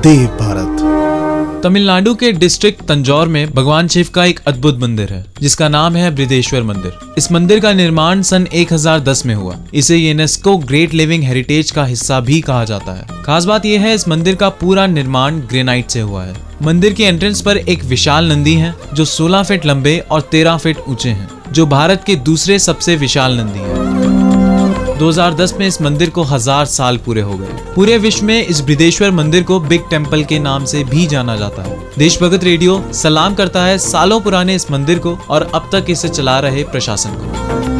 देव भारत। तमिलनाडु के डिस्ट्रिक्ट तंजौर में भगवान शिव का एक अद्भुत मंदिर है, जिसका नाम है बृदेश्वर मंदिर। इस मंदिर का निर्माण सन 1010 में हुआ। इसे यूनेस्को ग्रेट लिविंग हेरिटेज का हिस्सा भी कहा जाता है। खास बात यह है, इस मंदिर का पूरा निर्माण ग्रेनाइट से हुआ है। मंदिर के एंट्रेंस पर एक विशाल नंदी है, जो 16 फीट लंबे और 13 फीट ऊँचे हैं, जो भारत के दूसरे सबसे विशाल नंदी है। 2010 में इस मंदिर को हज़ार साल पूरे हो गए। पूरे विश्व में इस बृदेश्वर मंदिर को बिग टेंपल के नाम से भी जाना जाता है। देशभगत रेडियो सलाम करता है सालों पुराने इस मंदिर को और अब तक इसे चला रहे प्रशासन को।